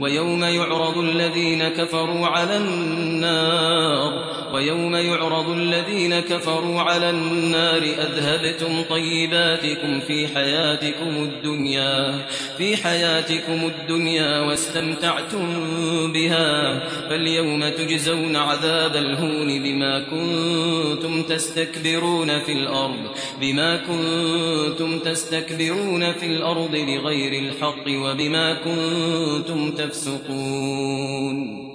ويوم يعرض الذين كفروا على النار ويوم يعرض الذين كفروا على النار أذهبتم طيباتكم في حياتكم الدنيا في حياتكم الدنيا واستمتعتم بها فاليوم تجزون عذاب الهون بما كنتم تستكبرون في الأرض بما كنتم تستكبرون في الأرض بغير الحق وبما كنتم تفسقون